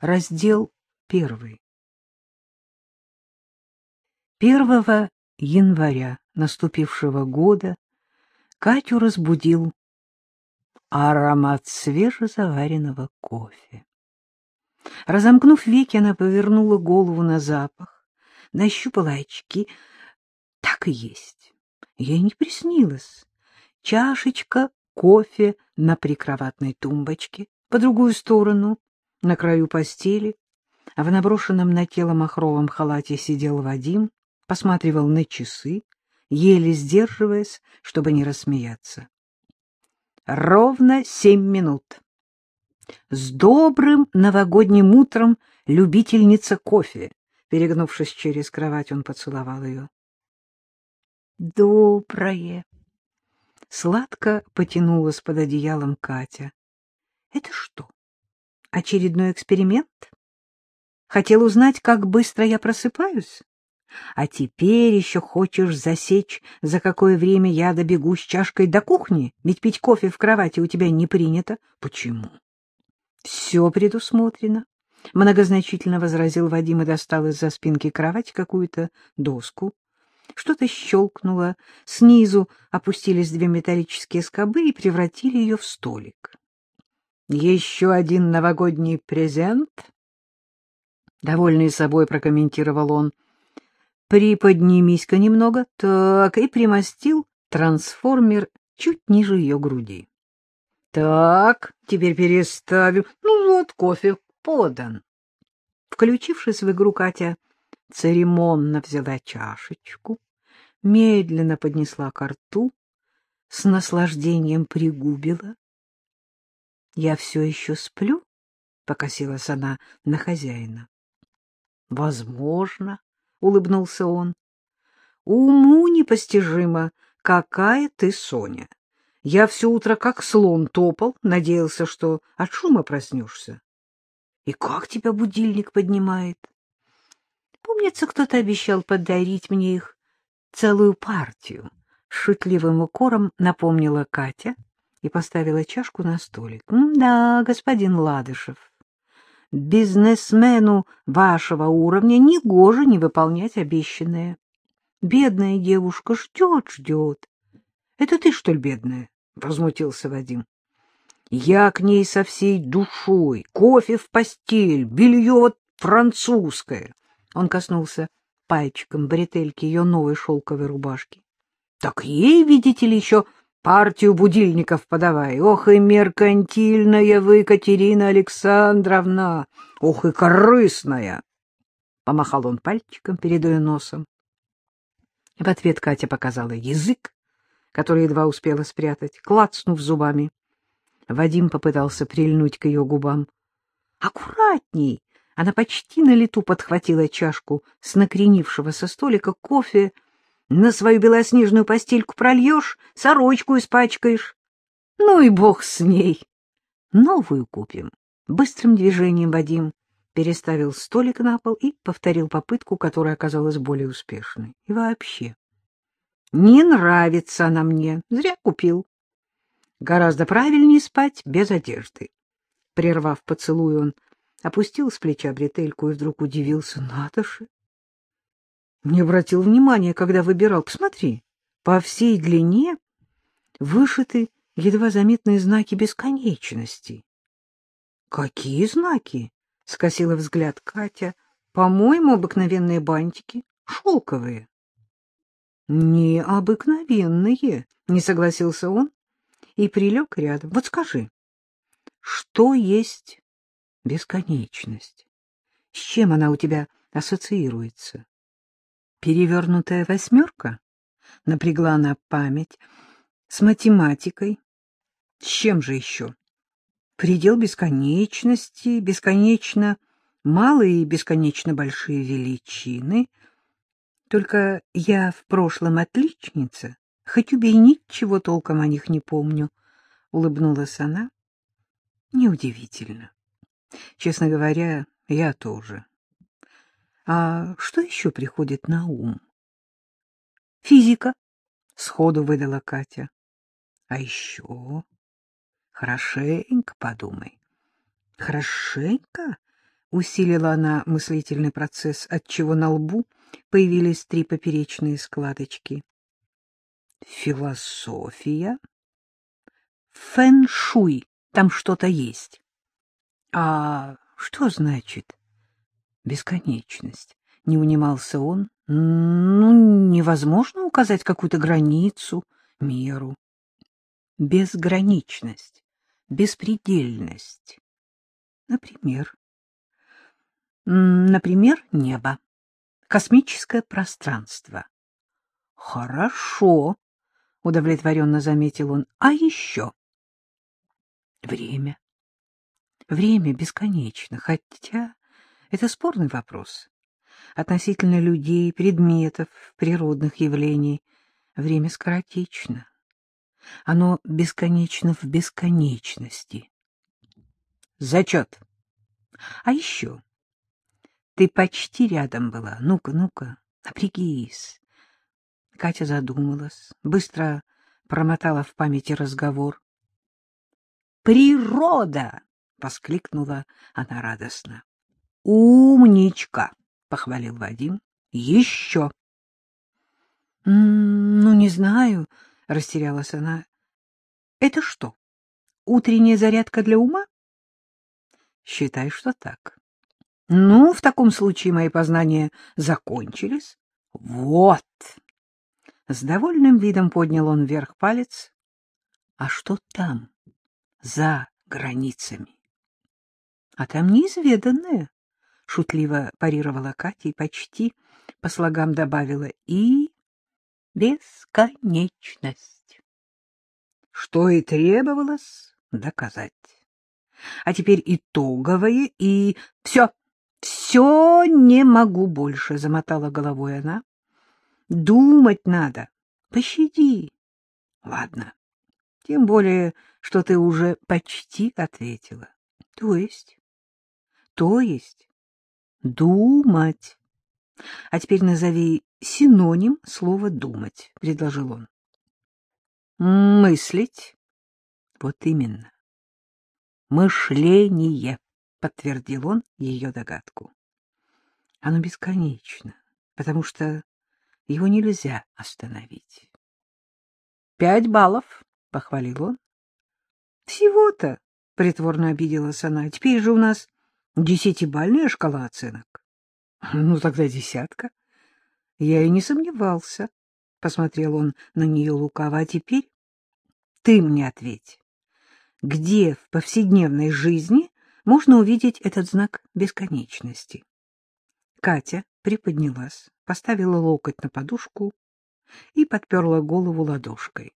Раздел первый. 1 января наступившего года Катю разбудил аромат свежезаваренного кофе. Разомкнув веки, она повернула голову на запах, нащупала очки. Так и есть. Ей не приснилось. Чашечка кофе на прикроватной тумбочке, по другую сторону на краю постели, а в наброшенном на тело махровом халате сидел Вадим, посматривал на часы, еле сдерживаясь, чтобы не рассмеяться. Ровно семь минут. С добрым новогодним утром любительница кофе. Перегнувшись через кровать, он поцеловал ее. Доброе. Сладко потянулась под одеялом Катя. Это что? Очередной эксперимент? Хотел узнать, как быстро я просыпаюсь? А теперь еще хочешь засечь, за какое время я добегу с чашкой до кухни? Ведь пить кофе в кровати у тебя не принято. Почему? Все предусмотрено. Многозначительно возразил Вадим и достал из-за спинки кровати какую-то доску. Что-то щелкнуло, снизу опустились две металлические скобы и превратили ее в столик. Еще один новогодний презент? Довольный собой прокомментировал он. Приподнимись-ка немного, так, и примостил трансформер чуть ниже ее груди. Так, теперь переставим. Ну вот, кофе подан. Включившись в игру, Катя церемонно взяла чашечку, медленно поднесла ко рту, с наслаждением пригубила я все еще сплю? — покосилась она на хозяина. — Возможно, — улыбнулся он. — Уму непостижимо, какая ты Соня. Я все утро как слон топал, надеялся, что от шума проснешься. И как тебя будильник поднимает? Помнится, кто-то обещал подарить мне их целую партию. Шутливым укором напомнила Катя — и поставила чашку на столик. — Да, господин Ладышев, бизнесмену вашего уровня негоже не выполнять обещанное. Бедная девушка ждет, ждет. — Это ты, что ли, бедная? — возмутился Вадим. — Я к ней со всей душой. Кофе в постель, белье вот французское. Он коснулся пальчиком бретельки ее новой шелковой рубашки. — Так ей, видите ли, еще партию будильников подавай. Ох и меркантильная вы, Катерина Александровна! Ох и корыстная! Помахал он пальчиком перед носом. В ответ Катя показала язык, который едва успела спрятать, клацнув зубами. Вадим попытался прильнуть к ее губам. «Аккуратней!» Она почти на лету подхватила чашку с накренившегося столика кофе, на свою белоснежную постельку прольешь, сорочку испачкаешь. Ну и бог с ней. Новую купим. Быстрым движением Вадим переставил столик на пол и повторил попытку, которая оказалась более успешной. И вообще, не нравится она мне, зря купил. Гораздо правильнее спать без одежды. Прервав поцелуй, он опустил с плеча бретельку и вдруг удивился. Надо же! Не обратил внимания, когда выбирал. Посмотри, по всей длине вышиты едва заметные знаки бесконечности. — Какие знаки? — скосила взгляд Катя. — По-моему, обыкновенные бантики, шелковые. — Необыкновенные, — не согласился он и прилег рядом. — Вот скажи, что есть бесконечность? С чем она у тебя ассоциируется? Перевернутая восьмерка? Напрягла она память. С математикой. С чем же еще? Предел бесконечности, бесконечно малые и бесконечно большие величины. Только я в прошлом отличница, хоть убей, ничего толком о них не помню, — улыбнулась она. Неудивительно. Честно говоря, я тоже. А что еще приходит на ум? Физика, сходу выдала Катя. А еще хорошенько подумай. Хорошенько? Усилила она мыслительный процесс, отчего на лбу появились три поперечные складочки. Философия? Фэн-шуй. Там что-то есть. А что значит бесконечность? Не унимался он. Ну, невозможно указать какую-то границу, меру. Безграничность, беспредельность. Например, например, небо, космическое пространство. Хорошо, удовлетворенно заметил он. А еще время. Время бесконечно, хотя это спорный вопрос. Относительно людей, предметов, природных явлений время скоротечно. Оно бесконечно в бесконечности. Зачет. А еще. Ты почти рядом была. Ну-ка, ну-ка, напрягись. Катя задумалась, быстро промотала в памяти разговор. «Природа!» — воскликнула она радостно. «Умничка!» — похвалил Вадим. «Еще!» «Ну, не знаю», — растерялась она. «Это что, утренняя зарядка для ума?» «Считай, что так». «Ну, в таком случае мои познания закончились». «Вот!» С довольным видом поднял он вверх палец. «А что там, за границами?» «А там неизведанное», — шутливо парировала Катя и почти по слогам добавила «и бесконечность». Что и требовалось доказать. А теперь итоговое и... Все, все не могу больше, — замотала головой она. Думать надо. Пощади. Ладно. Тем более, что ты уже почти ответила. То есть? То есть думать. А теперь назови синоним слова «думать», — предложил он. Мыслить. Вот именно. Мышление, — подтвердил он ее догадку. Оно бесконечно, потому что его нельзя остановить. — Пять баллов, — похвалил он. — Всего-то, — притворно обиделась она, — теперь же у нас Десятибальная шкала оценок? Ну, тогда десятка. Я и не сомневался, — посмотрел он на нее лукаво. А теперь ты мне ответь. Где в повседневной жизни можно увидеть этот знак бесконечности? Катя приподнялась, поставила локоть на подушку и подперла голову ладошкой.